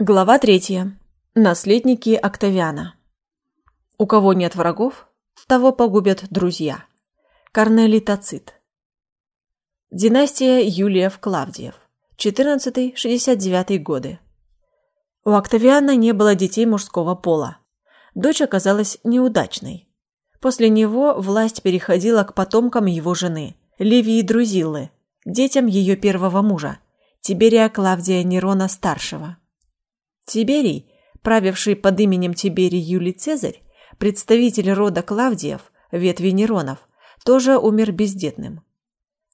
Глава третья. Наследники Октавиана. У кого нет врагов, того погубят друзья. Корнелий Тацит. Династия Юлиев-Клавдиев. 14-69 годы. У Октавиана не было детей мужского пола. Дочь оказалась неудачной. После него власть переходила к потомкам его жены, Ливии Друзиллы, детям ее первого мужа, Тиберия Клавдия Нерона-старшего. Тиберий, правивший под именем Тиберий Юлий Цезарь, представитель рода Клавдиев, ветви Неронов, тоже умер бездетным.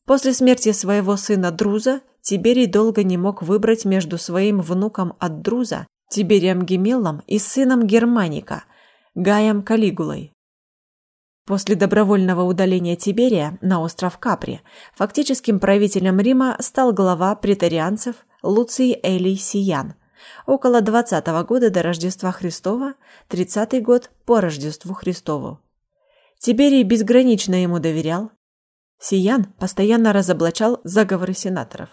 После смерти своего сына Друза Тиберий долго не мог выбрать между своим внуком от Друза, Тиберием Гемеллом и сыном Германика, Гаем Калигулой. После добровольного удаления Тиберия на остров Капри фактическим правителем Рима стал глава претарианцев Луций Элий Сиян, около 20 -го года до Рождества Христова, 30 год по Рождеству Христову. Тиберий безгранично ему доверял. Сиян постоянно разоблачал заговоры сенаторов.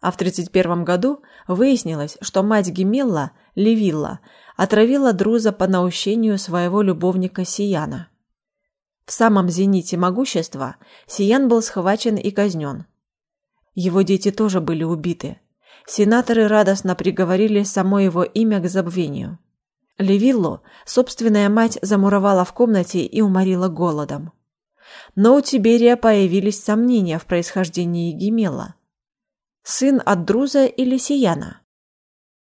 А в 31 году выяснилось, что мать Гемелла, Левилла, отравила Друза по наущению своего любовника Сияна. В самом зените могущества Сиян был схвачен и казнен. Его дети тоже были убиты, Сенаторы радостно приговорили само его имя к забвению. Левиллу собственная мать замуровала в комнате и уморила голодом. Но у Тиберия появились сомнения в происхождении Гемела. Сын от Друза или Сияна?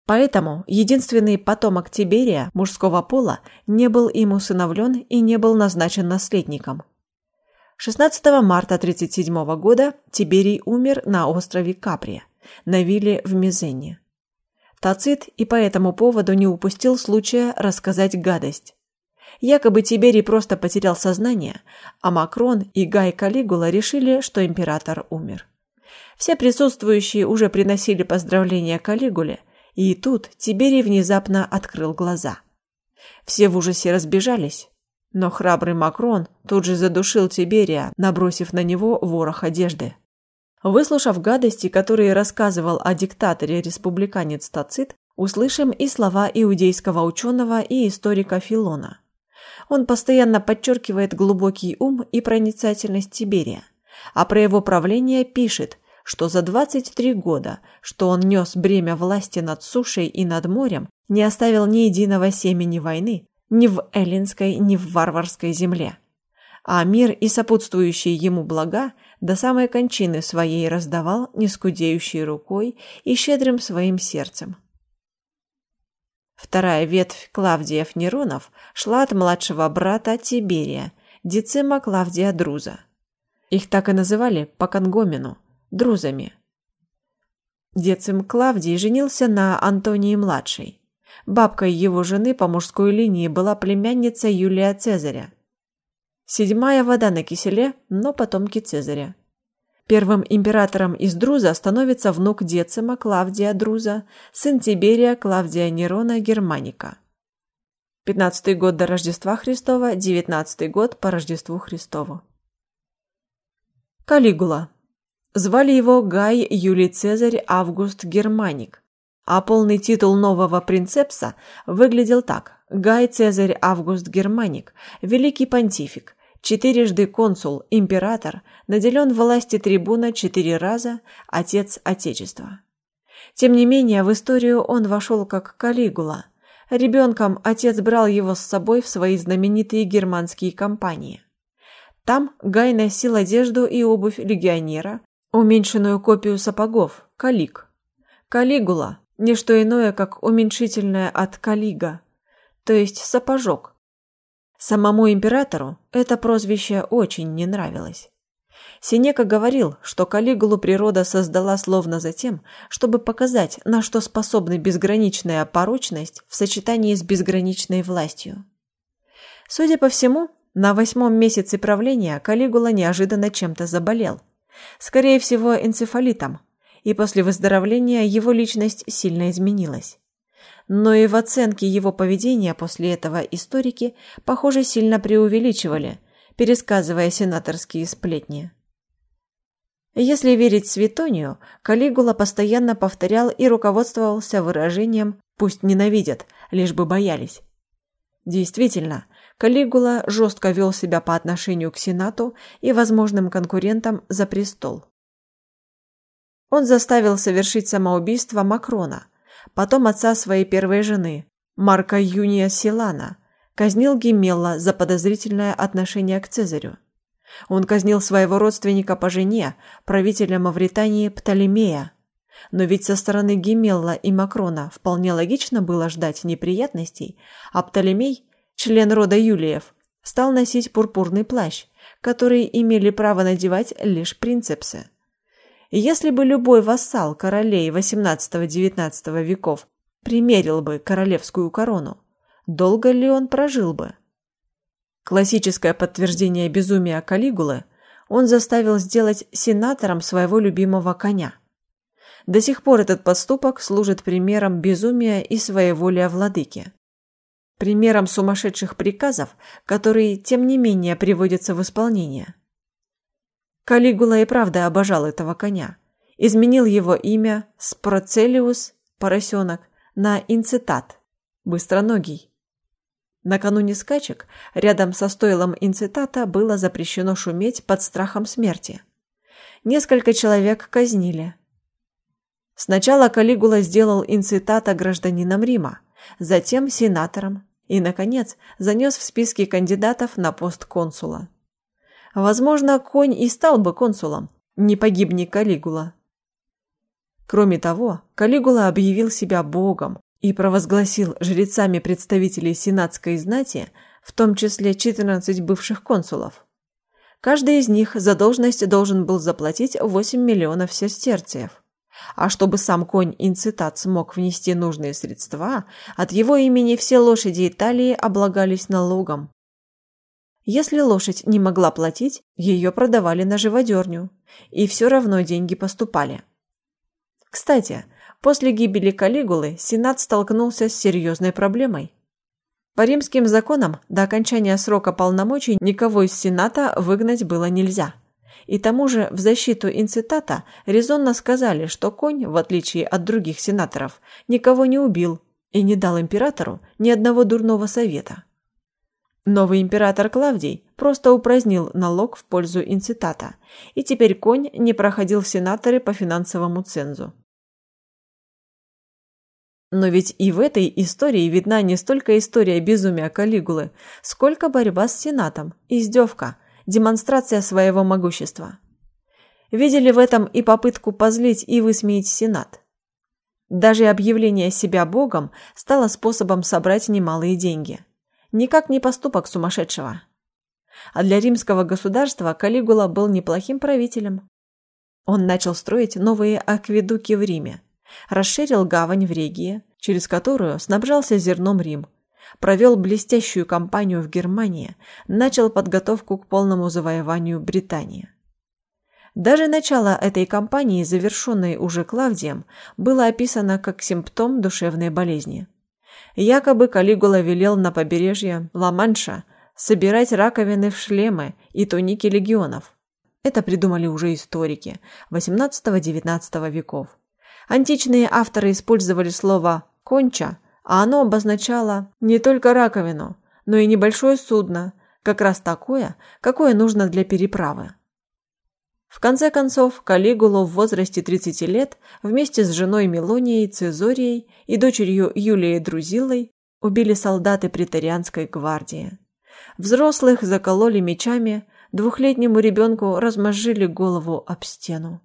Поэтому единственный потомок Тиберия мужского пола не был им усыновлен и не был назначен наследником. 16 марта 37 года Тиберий умер на острове Каприя на вилле в Мизене. Тацит и по этому поводу не упустил случая рассказать гадость. Якобы Тиберий просто потерял сознание, а Макрон и Гай Калигула решили, что император умер. Все присутствующие уже приносили поздравления Калигуле, и тут Тиберий внезапно открыл глаза. Все в ужасе разбежались, но храбрый Макрон тут же задушил Тиберия, набросив на него ворох одежды. Выслушав гадости, которые рассказывал о диктаторе республиканец Тацит, услышим и слова иудейского ученого и историка Филона. Он постоянно подчеркивает глубокий ум и проницательность Тиберия, а про его правление пишет, что за 23 года, что он нес бремя власти над сушей и над морем, не оставил ни единого семени войны ни в эллинской, ни в варварской земле. А мир и сопутствующие ему блага до самой кончины своей раздавал нескудеющей рукой и щедрым своим сердцем. Вторая ветвь Клавдиев-Неронов шла от младшего брата Тиберия, Дицима Клавдия Друза. Их так и называли по конгомену – друзами. Децим Клавдий женился на Антонии-младшей. Бабкой его жены по мужской линии была племянница Юлия Цезаря – Седьмая вода на киселе, но потомки Цезаря. Первым императором из Друза становится внук Децима Клавдия Друза, сын Тиберия Клавдия Нерона Германика. 15 год до Рождества Христова, 19 год по Рождеству Христову. Калигула. Звали его Гай Юлий Цезарь Август Германик, а полный титул нового принцепса выглядел так: Гай Цезарь Август Германик, великий понтифик, четырежды консул, император, наделен власти трибуна четыре раза, отец отечества. Тем не менее, в историю он вошел как Калигула. Ребенком отец брал его с собой в свои знаменитые германские кампании. Там Гай носил одежду и обувь легионера, уменьшенную копию сапогов, калик. Калигула – не что иное, как уменьшительное от калига, то есть сапожок, Самому императору это прозвище очень не нравилось. Синека говорил, что Калигулу природа создала словно за тем, чтобы показать, на что способна безграничная порочность в сочетании с безграничной властью. Судя по всему, на восьмом месяце правления Калигула неожиданно чем-то заболел. Скорее всего, энцефалитом, и после выздоровления его личность сильно изменилась но и в оценке его поведения после этого историки, похоже, сильно преувеличивали, пересказывая сенаторские сплетни. Если верить Светонию, Калигула постоянно повторял и руководствовался выражением «пусть ненавидят, лишь бы боялись». Действительно, Калигула жестко вел себя по отношению к Сенату и возможным конкурентам за престол. Он заставил совершить самоубийство Макрона, потом отца своей первой жены, Марка Юния Силана, казнил Гемелла за подозрительное отношение к Цезарю. Он казнил своего родственника по жене, правителя Мавритании Птолемея. Но ведь со стороны Гемелла и Макрона вполне логично было ждать неприятностей, а Птолемей, член рода Юлиев, стал носить пурпурный плащ, который имели право надевать лишь принцепсы. И если бы любой вассал королей XVIII-XIX веков примерил бы королевскую корону, долго ли он прожил бы? Классическое подтверждение безумия Калигулы он заставил сделать сенатором своего любимого коня. До сих пор этот поступок служит примером безумия и своеволия владыки. Примером сумасшедших приказов, которые, тем не менее, приводятся в исполнение. Калигула и правда обожал этого коня. Изменил его имя с Процелиус, поросенок, на Инцитат, быстроногий. Накануне скачек рядом со стойлом инцитата было запрещено шуметь под страхом смерти. Несколько человек казнили. Сначала Калигула сделал инцитата гражданином Рима, затем сенатором и, наконец, занес в списки кандидатов на пост консула. Возможно, конь и стал бы консулом, не погибни Калигула. Кроме того, Калигула объявил себя богом, и провозгласил жрецами представителей сенатской знати, в том числе 14 бывших консулов. Каждый из них за должность должен был заплатить 8 миллионов сестерциев. А чтобы сам конь Инцитат смог внести нужные средства, от его имени все лошади Италии облагались налогом. Если лошадь не могла платить, ее продавали на живодерню, и все равно деньги поступали. Кстати, После гибели Калигулы Сенат столкнулся с серьезной проблемой. По римским законам до окончания срока полномочий никого из Сената выгнать было нельзя. И тому же в защиту инцитата резонно сказали, что конь, в отличие от других сенаторов, никого не убил и не дал императору ни одного дурного совета. Новый император Клавдий просто упразднил налог в пользу инцитата, и теперь конь не проходил в сенаторы по финансовому цензу. Но ведь и в этой истории видна не столько история безумия Калигулы, сколько борьба с Сенатом, издевка, демонстрация своего могущества. Видели в этом и попытку позлить и высмеять Сенат. Даже объявление себя богом стало способом собрать немалые деньги. Никак не поступок сумасшедшего. А для римского государства Калигула был неплохим правителем. Он начал строить новые акведуки в Риме, расширил гавань в Регии, через которую снабжался зерном Рим, провел блестящую кампанию в Германии, начал подготовку к полному завоеванию Британии. Даже начало этой кампании, завершенной уже Клавдием, было описано как симптом душевной болезни. Якобы Калигула велел на побережье Ла-Манша собирать раковины в шлемы и туники легионов. Это придумали уже историки XVIII-XIX веков. Античные авторы использовали слово «конча», а оно обозначало не только раковину, но и небольшое судно, как раз такое, какое нужно для переправы. В конце концов, Калигулу в возрасте 30 лет вместе с женой Мелонией Цезорией и дочерью Юлией Друзилой убили солдаты претарианской гвардии. Взрослых закололи мечами, двухлетнему ребенку размозжили голову об стену.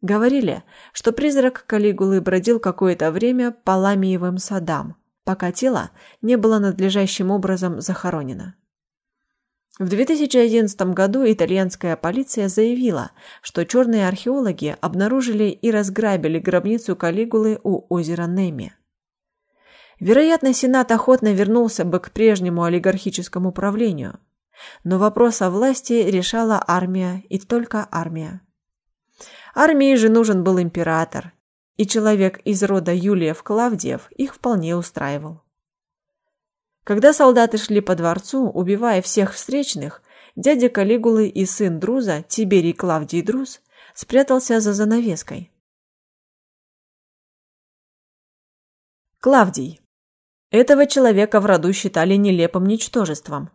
Говорили, что призрак Калигулы бродил какое-то время по Ламиевым садам, пока тело не было надлежащим образом захоронено. В 2011 году итальянская полиция заявила, что черные археологи обнаружили и разграбили гробницу Калигулы у озера Неми. Вероятно, Сенат охотно вернулся бы к прежнему олигархическому правлению, но вопрос о власти решала армия и только армия. Армии же нужен был император, и человек из рода Юлиев-Клавдиев их вполне устраивал. Когда солдаты шли по дворцу, убивая всех встречных, дядя Калигулы и сын Друза, Тиберий Клавдий Друз, спрятался за занавеской. Клавдий. Этого человека в роду считали нелепым ничтожеством.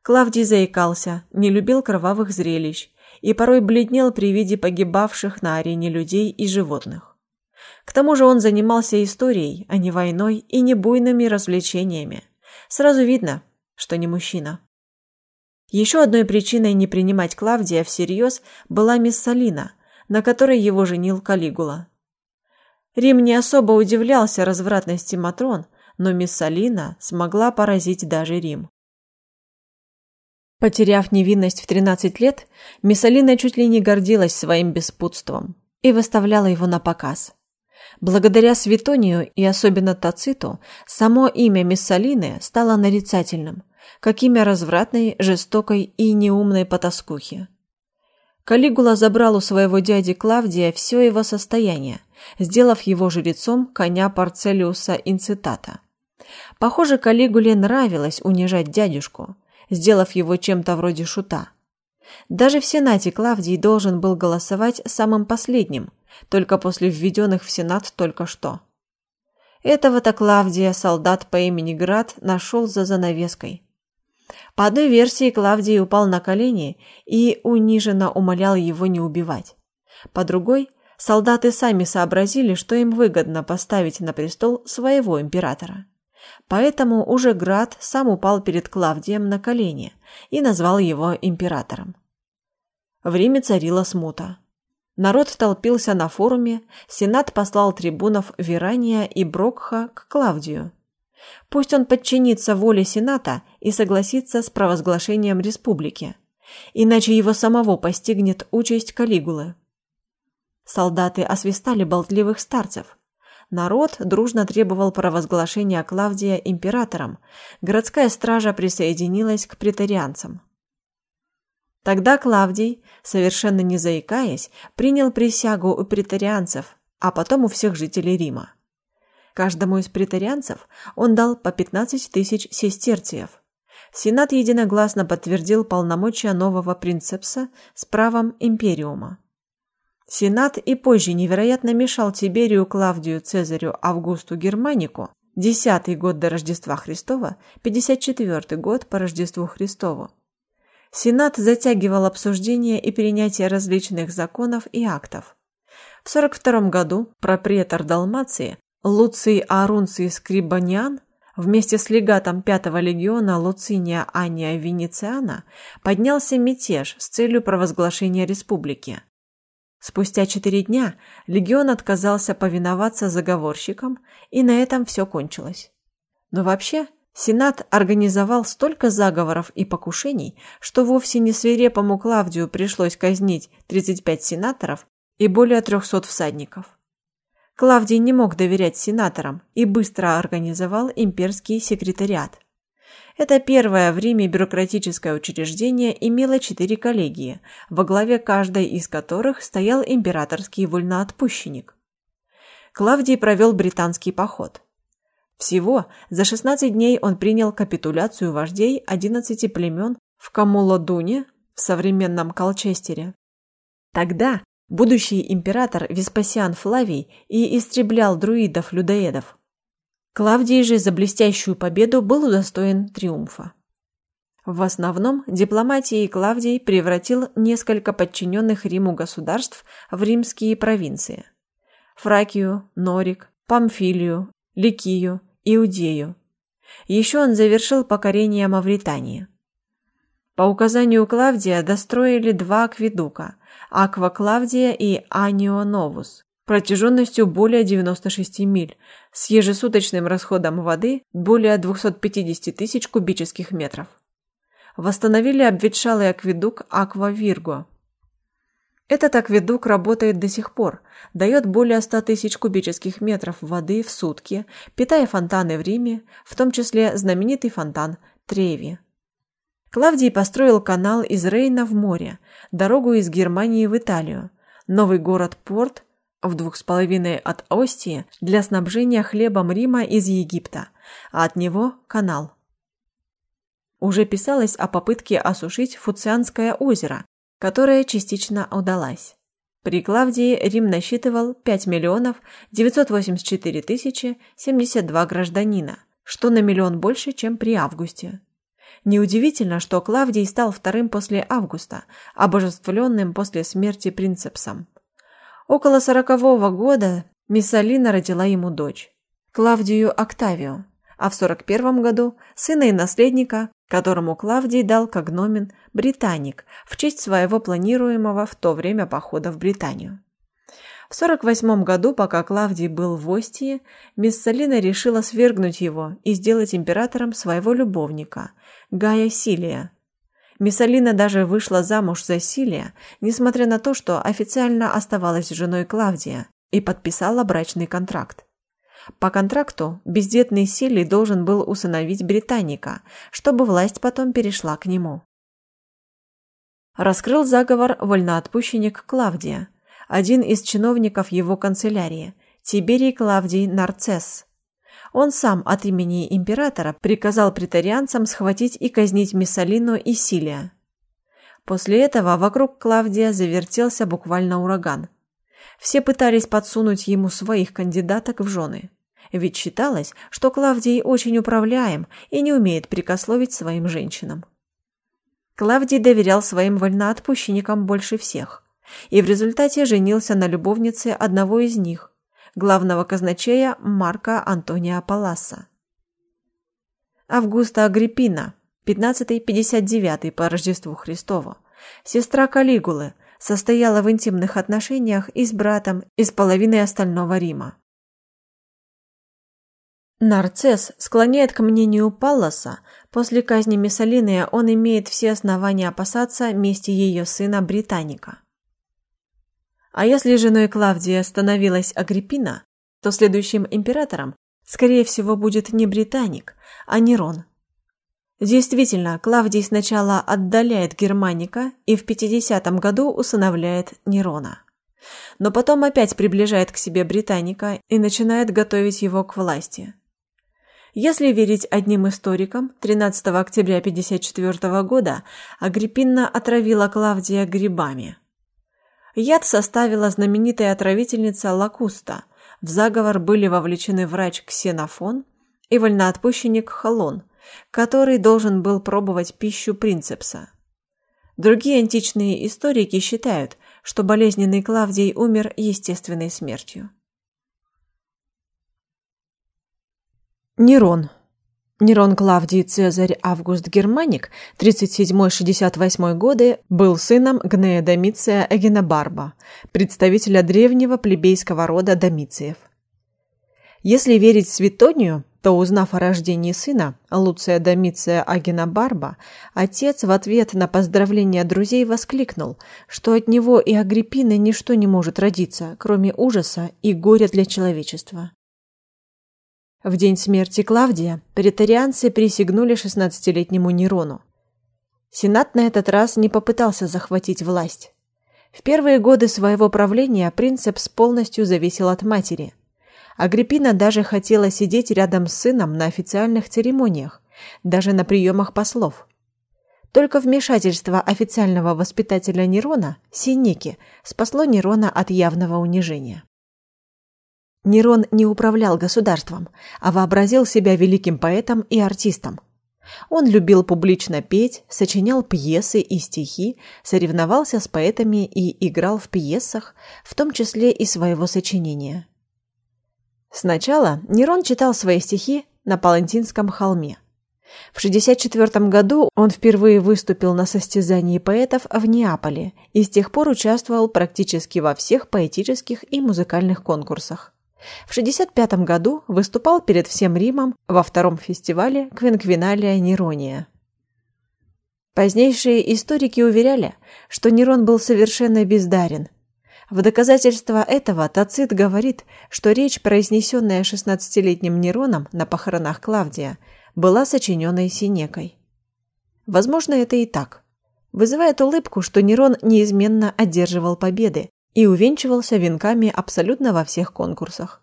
Клавдий заикался, не любил кровавых зрелищ и порой бледнел при виде погибавших на арене людей и животных. К тому же он занимался историей, а не войной и не буйными развлечениями. Сразу видно, что не мужчина. Еще одной причиной не принимать Клавдия всерьез была мисс Салина, на которой его женил Калигула. Рим не особо удивлялся развратности Матрон, но мисс Салина смогла поразить даже Рим. Потеряв невинность в 13 лет, Миссалина чуть ли не гордилась своим беспутством и выставляла его на показ. Благодаря Светонию и особенно Тациту, само имя Миссалины стало нарицательным, как имя развратной, жестокой и неумной потаскухи. Калигула забрал у своего дяди Клавдия все его состояние, сделав его жрецом коня Парцелиуса Инцитата. Похоже, Калигуле нравилось унижать дядюшку, сделав его чем-то вроде шута. Даже в Сенате Клавдий должен был голосовать самым последним, только после введенных в Сенат только что. Этого-то Клавдия солдат по имени Град нашел за занавеской. По одной версии Клавдий упал на колени и униженно умолял его не убивать. По другой, солдаты сами сообразили, что им выгодно поставить на престол своего императора. Поэтому уже Град сам упал перед Клавдием на колени и назвал его императором. В Риме царила смута. Народ толпился на форуме, Сенат послал трибунов Верания и Брокха к Клавдию. Пусть он подчинится воле Сената и согласится с провозглашением республики, иначе его самого постигнет участь Калигулы. Солдаты освистали болтливых старцев – Народ дружно требовал провозглашения Клавдия императором. Городская стража присоединилась к претарианцам. Тогда Клавдий, совершенно не заикаясь, принял присягу у претарианцев, а потом у всех жителей Рима. Каждому из претарианцев он дал по 15 тысяч сестерциев. Сенат единогласно подтвердил полномочия нового принцепса с правом империума. Сенат и позже невероятно мешал Тиберию Клавдию Цезарю Августу Германику, десятый год до Рождества Христова, 54 год по Рождеству Христову. Сенат затягивал обсуждение и принятие различных законов и актов. В 42 году пропретор Далмации Луций Арунций Скрибаниан вместе с легатом пятого легиона Луциния Ания Венециана поднялся мятеж с целью провозглашения республики. Спустя четыре дня легион отказался повиноваться заговорщикам, и на этом все кончилось. Но вообще, Сенат организовал столько заговоров и покушений, что вовсе не свирепому Клавдию пришлось казнить 35 сенаторов и более 300 всадников. Клавдий не мог доверять сенаторам и быстро организовал имперский секретариат. Это первое в Риме бюрократическое учреждение имело четыре коллегии, во главе каждой из которых стоял императорский вольноотпущенник. Клавдий провел британский поход. Всего за 16 дней он принял капитуляцию вождей 11 племен в Камулодуне, в современном Колчестере. Тогда будущий император Веспасиан Флавий и истреблял друидов-людоедов. Клавдий же за блестящую победу был удостоен триумфа. В основном дипломатией Клавдий превратил несколько подчиненных Риму государств в римские провинции – Фракию, Норик, Памфилию, Ликию, Иудею. Еще он завершил покорение Мавритании. По указанию Клавдия достроили два акведука – Аква Клавдия и Анио Новус, протяженностью более 96 миль, с ежесуточным расходом воды более 250 тысяч кубических метров. Восстановили обветшалый акведук Аква Вирго. Этот акведук работает до сих пор, дает более 100 тысяч кубических метров воды в сутки, питая фонтаны в Риме, в том числе знаменитый фонтан Треви. Клавдий построил канал из Рейна в море, дорогу из Германии в Италию, новый город-порт в двух с половиной от Остии для снабжения хлебом Рима из Египта, а от него канал. Уже писалось о попытке осушить Фуцианское озеро, которое частично удалась. При Клавдии Рим насчитывал 5 миллионов 984 тысячи 72 гражданина, что на миллион больше, чем при Августе. Неудивительно, что Клавдий стал вторым после Августа, обожествленным после смерти принцепсом. Около сорокового года Миссалина родила ему дочь, Клавдию Октавию, а в 41 году сына и наследника, которому Клавдий дал когномен «Британик» в честь своего планируемого в то время похода в Британию. В 48 году, пока Клавдий был в Остии, Миссалина решила свергнуть его и сделать императором своего любовника, Гая Силия. Миссалина даже вышла замуж за Силия, несмотря на то, что официально оставалась женой Клавдия, и подписала брачный контракт. По контракту бездетный Силий должен был усыновить британника, чтобы власть потом перешла к нему. Раскрыл заговор вольноотпущенник Клавдия, один из чиновников его канцелярии, Тиберий Клавдий Нарцесс. Он сам от имени императора приказал претарианцам схватить и казнить Миссалину и Силия. После этого вокруг Клавдия завертелся буквально ураган – все пытались подсунуть ему своих кандидаток в жены. Ведь считалось, что Клавдий очень управляем и не умеет прикословить своим женщинам. Клавдий доверял своим вольноотпущенникам больше всех, и в результате женился на любовнице одного из них, главного казначея Марка Антония Паласа. Августа Агриппина, 15-59 по Рождеству Христову, сестра Калигулы, состояла в интимных отношениях и с братом из половины остального Рима. Нарцесс склоняет к мнению Палласа, после казни Мессалины он имеет все основания опасаться мести ее сына Британика. А если женой Клавдия становилась Агриппина, то следующим императором, скорее всего, будет не Британик, а Нерон – Действительно, Клавдий сначала отдаляет Германика и в 50 году усыновляет Нерона. Но потом опять приближает к себе Британика и начинает готовить его к власти. Если верить одним историкам, 13 октября 54 года Агриппина отравила Клавдия грибами. Яд составила знаменитая отравительница Лакуста. В заговор были вовлечены врач Ксенофон и вольноотпущенник Халон – который должен был пробовать пищу принцепса. Другие античные историки считают, что болезненный Клавдий умер естественной смертью. Нерон. Нерон Клавдий Цезарь Август Германик 37-68 годы был сыном Гнея Домиция Эгенобарба, представителя древнего плебейского рода Домициев. Если верить Светонию, то, узнав о рождении сына, Луция Домиция Агина Барба, отец в ответ на поздравления друзей воскликнул, что от него и Агриппины ничто не может родиться, кроме ужаса и горя для человечества. В день смерти Клавдия претарианцы присягнули 16-летнему Нерону. Сенат на этот раз не попытался захватить власть. В первые годы своего правления принцепс полностью зависел от матери – Агриппина даже хотела сидеть рядом с сыном на официальных церемониях, даже на приемах послов. Только вмешательство официального воспитателя Нерона, Синеки, спасло Нерона от явного унижения. Нерон не управлял государством, а вообразил себя великим поэтом и артистом. Он любил публично петь, сочинял пьесы и стихи, соревновался с поэтами и играл в пьесах, в том числе и своего сочинения – Сначала Нерон читал свои стихи на Палантинском холме. В 64 году он впервые выступил на состязании поэтов в Неаполе и с тех пор участвовал практически во всех поэтических и музыкальных конкурсах. В 65 году выступал перед всем Римом во втором фестивале Квинквиналия Нерония. Позднейшие историки уверяли, что Нерон был совершенно бездарен – в доказательство этого Тацит говорит, что речь, произнесенная шестнадцатилетним Нероном на похоронах Клавдия, была сочиненной Синекой. Возможно, это и так. Вызывает улыбку, что Нерон неизменно одерживал победы и увенчивался венками абсолютно во всех конкурсах.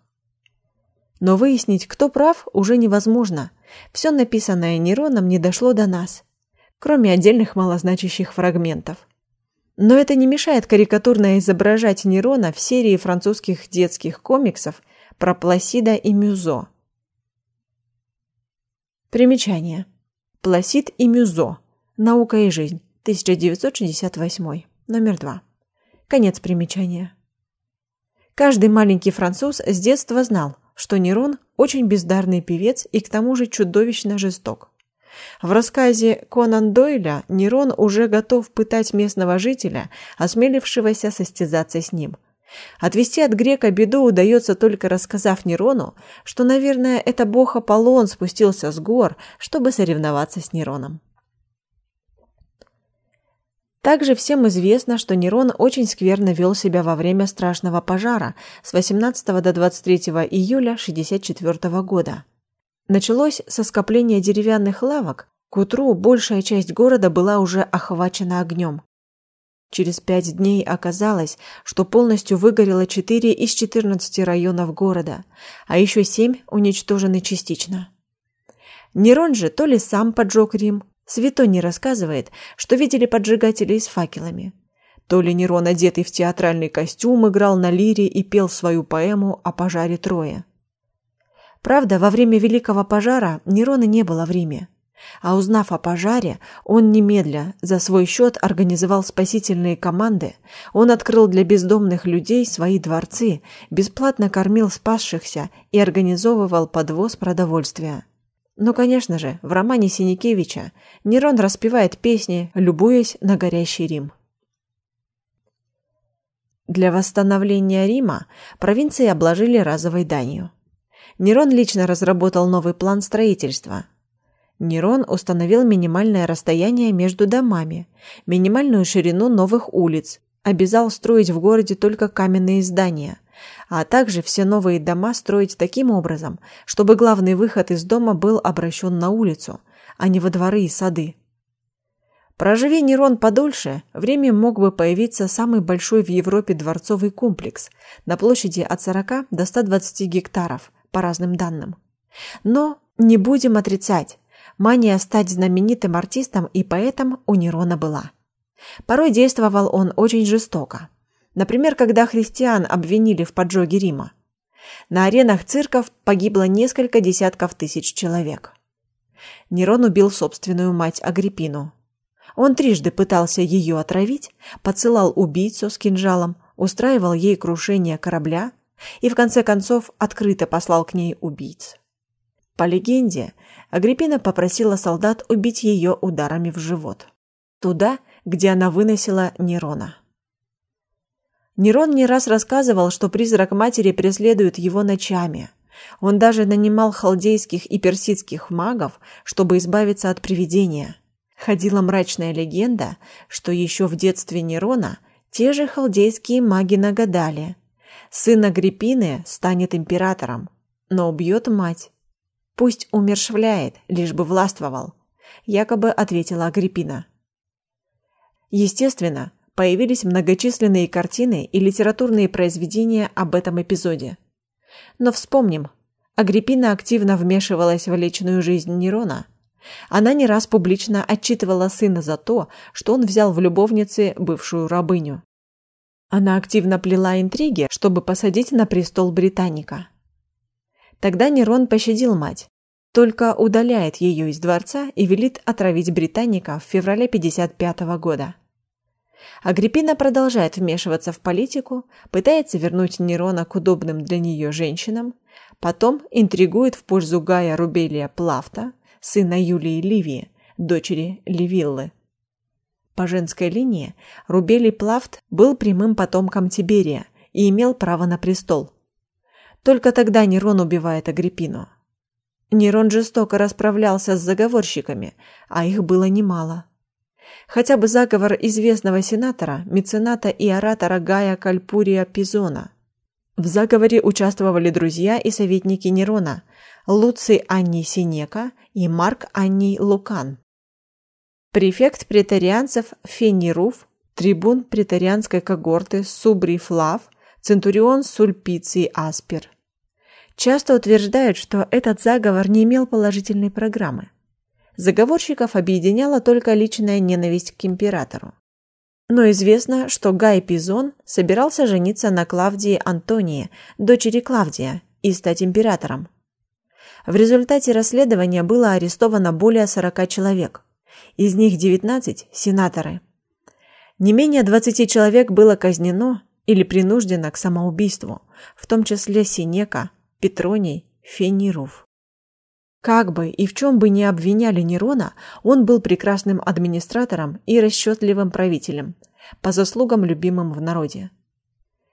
Но выяснить, кто прав, уже невозможно. Все написанное Нероном не дошло до нас, кроме отдельных малозначащих фрагментов. Но это не мешает карикатурно изображать Нерона в серии французских детских комиксов про Пласида и Мюзо. Примечание. Пласид и Мюзо. Наука и жизнь. 1968. Номер два. Конец примечания. Каждый маленький француз с детства знал, что Нерон очень бездарный певец и к тому же чудовищно жесток. В рассказе Конан Дойля Нерон уже готов пытать местного жителя, осмелившегося состязаться с ним. Отвести от грека беду удается только рассказав Нерону, что, наверное, это бог Аполлон спустился с гор, чтобы соревноваться с Нероном. Также всем известно, что Нерон очень скверно вел себя во время страшного пожара с 18 до 23 июля 64 года. Началось со скопления деревянных лавок. К утру большая часть города была уже охвачена огнем. Через пять дней оказалось, что полностью выгорело 4 из 14 районов города, а еще 7 уничтожены частично. Нерон же то ли сам поджег Рим, Святой не рассказывает, что видели поджигателей с факелами. То ли Нерон, одетый в театральный костюм, играл на лире и пел свою поэму о пожаре Трои. Правда, во время Великого пожара Нерона не было в Риме. А узнав о пожаре, он немедля за свой счет организовал спасительные команды, он открыл для бездомных людей свои дворцы, бесплатно кормил спасшихся и организовывал подвоз продовольствия. Но, конечно же, в романе Синекевича Нерон распевает песни, любуясь на горящий Рим. Для восстановления Рима провинции обложили разовой данью. Нерон лично разработал новый план строительства. Нерон установил минимальное расстояние между домами, минимальную ширину новых улиц, обязал строить в городе только каменные здания, а также все новые дома строить таким образом, чтобы главный выход из дома был обращен на улицу, а не во дворы и сады. Проживи Нерон подольше, в Риме мог бы появиться самый большой в Европе дворцовый комплекс на площади от 40 до 120 гектаров – по разным данным. Но не будем отрицать, мания стать знаменитым артистом и поэтом у Нерона была. Порой действовал он очень жестоко. Например, когда христиан обвинили в поджоге Рима. На аренах цирков погибло несколько десятков тысяч человек. Нерон убил собственную мать Агриппину. Он трижды пытался ее отравить, подсылал убийцу с кинжалом, устраивал ей крушение корабля, и в конце концов открыто послал к ней убийц. По легенде, Агриппина попросила солдат убить ее ударами в живот, туда, где она выносила Нерона. Нерон не раз рассказывал, что призрак матери преследует его ночами. Он даже нанимал халдейских и персидских магов, чтобы избавиться от привидения. Ходила мрачная легенда, что еще в детстве Нерона те же халдейские маги нагадали, Сын Агриппины станет императором, но убьет мать. Пусть умершвляет, лишь бы властвовал, якобы ответила Агриппина. Естественно, появились многочисленные картины и литературные произведения об этом эпизоде. Но вспомним, Агриппина активно вмешивалась в личную жизнь Нерона. Она не раз публично отчитывала сына за то, что он взял в любовницы бывшую рабыню. Она активно плела интриги, чтобы посадить на престол британика. Тогда Нерон пощадил мать, только удаляет ее из дворца и велит отравить британика в феврале 55 года. Агриппина продолжает вмешиваться в политику, пытается вернуть Нерона к удобным для нее женщинам, потом интригует в пользу Гая Рубелия Плафта, сына Юлии Ливии, дочери Ливиллы. По женской линии Рубелий Плафт был прямым потомком Тиберия и имел право на престол. Только тогда Нерон убивает Агриппину. Нерон жестоко расправлялся с заговорщиками, а их было немало. Хотя бы заговор известного сенатора, мецената и оратора Гая Кальпурия Пизона. В заговоре участвовали друзья и советники Нерона – Луций Анний Синека и Марк Анний Лукан. Префект претарианцев Фенируф, трибун претарианской когорты Субрий Флав, центурион Сульпиций Аспер. Часто утверждают, что этот заговор не имел положительной программы. Заговорщиков объединяла только личная ненависть к императору. но известно, что Гай Пизон собирался жениться на Клавдии Антонии, дочери Клавдия, и стать императором. В результате расследования было арестовано более 40 человек. Из них 19 – сенаторы. Не менее 20 человек было казнено или принуждено к самоубийству, в том числе Синека, Петроний, Фенируф. Как бы и в чем бы ни обвиняли Нерона, он был прекрасным администратором и расчетливым правителем, по заслугам любимым в народе.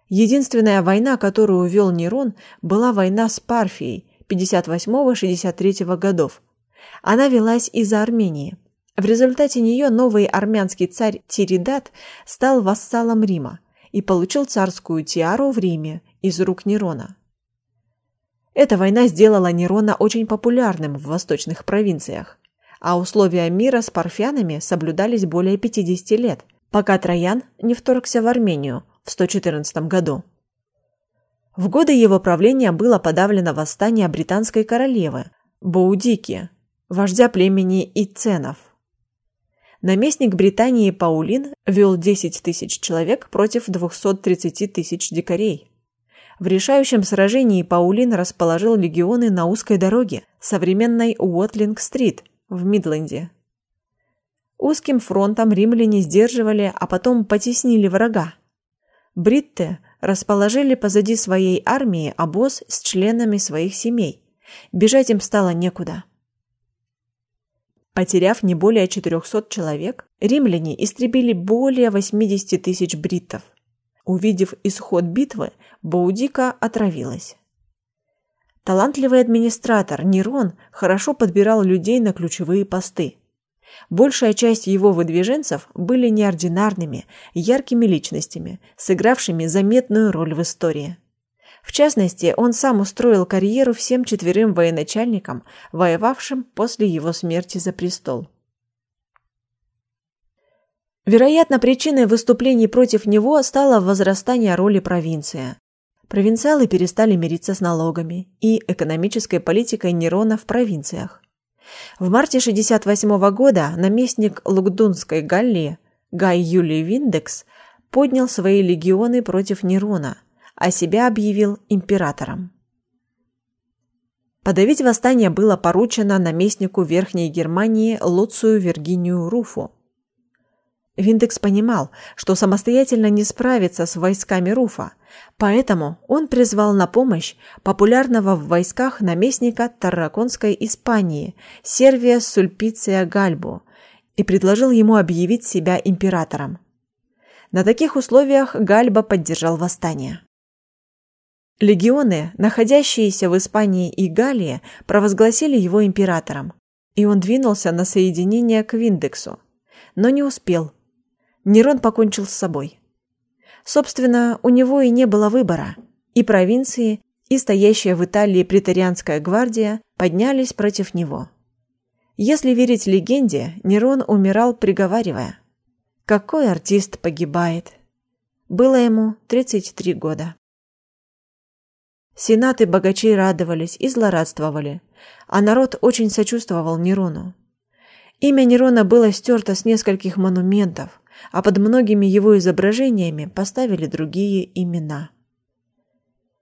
Единственная война, которую вел Нерон, была война с Парфией 58-63 годов. Она велась из-за Армении. В результате нее новый армянский царь Тиридат стал вассалом Рима и получил царскую тиару в Риме из рук Нерона. Эта война сделала Нерона очень популярным в восточных провинциях, а условия мира с парфянами соблюдались более 50 лет, пока Троян не вторгся в Армению в 114 году. В годы его правления было подавлено восстание британской королевы Боудики, вождя племени Иценов. Наместник Британии Паулин вел 10 тысяч человек против 230 тысяч дикарей. В решающем сражении Паулин расположил легионы на узкой дороге, современной Уотлинг-стрит в Мидленде. Узким фронтом римляне сдерживали, а потом потеснили врага. Бритты расположили позади своей армии обоз с членами своих семей. Бежать им стало некуда. Потеряв не более 400 человек, римляне истребили более 80 тысяч бриттов. Увидев исход битвы, Боудика отравилась. Талантливый администратор Нерон хорошо подбирал людей на ключевые посты. Большая часть его выдвиженцев были неординарными, яркими личностями, сыгравшими заметную роль в истории. В частности, он сам устроил карьеру всем четверым военачальникам, воевавшим после его смерти за престол. Вероятно, причиной выступлений против него стало возрастание роли провинции. Провинциалы перестали мириться с налогами и экономической политикой Нерона в провинциях. В марте 68 года наместник Лугдунской Галлии Гай Юлий Виндекс поднял свои легионы против Нерона, а себя объявил императором. Подавить восстание было поручено наместнику Верхней Германии Луцию Виргинию Руфу. Виндекс понимал, что самостоятельно не справится с войсками Руфа, поэтому он призвал на помощь популярного в войсках наместника Тарраконской Испании Сервия Сульпиция Гальбу и предложил ему объявить себя императором. На таких условиях Гальба поддержал восстание. Легионы, находящиеся в Испании и Галлии, провозгласили его императором, и он двинулся на соединение к Виндексу, но не успел – Нерон покончил с собой. Собственно, у него и не было выбора. И провинции, и стоящая в Италии претарианская гвардия поднялись против него. Если верить легенде, Нерон умирал, приговаривая: "Какой артист погибает?" Было ему 33 года. Сенаты богачей радовались и злорадствовали, а народ очень сочувствовал Нерону. Имя Нерона было стерто с нескольких монументов, а под многими его изображениями поставили другие имена.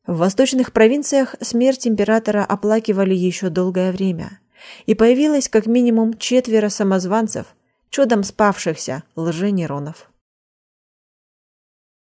В восточных провинциях смерть императора оплакивали еще долгое время, и появилось как минимум четверо самозванцев, чудом спавшихся лженеронов.